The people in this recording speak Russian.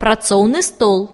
працоўны стол.